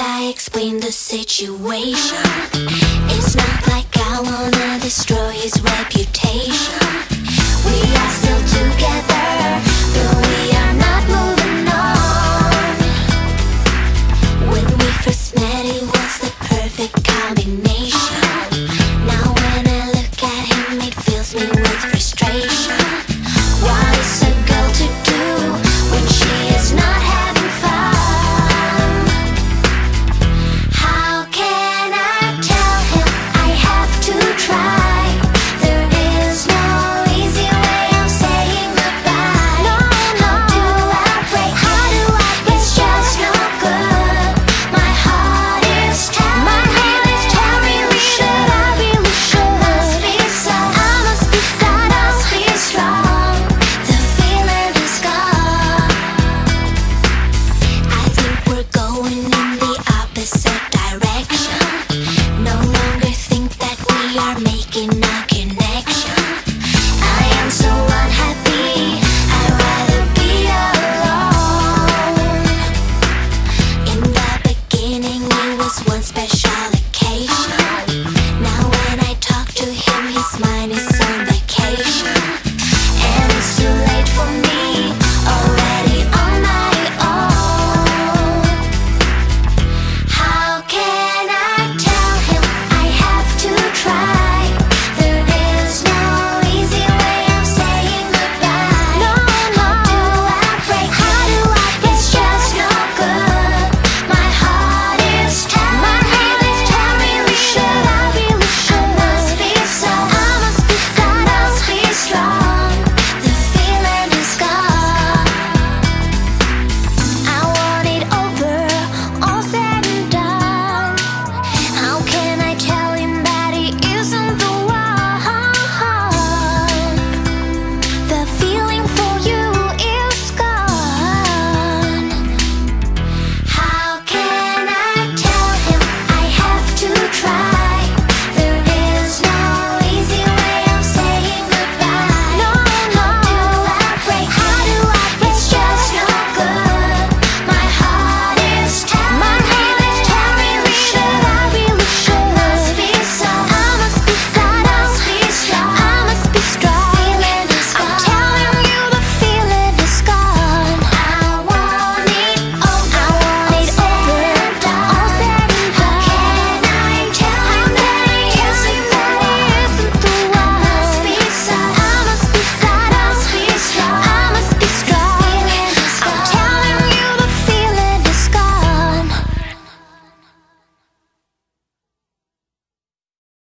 I explain the situation. It's not like I wanna destroy his reputation. smile.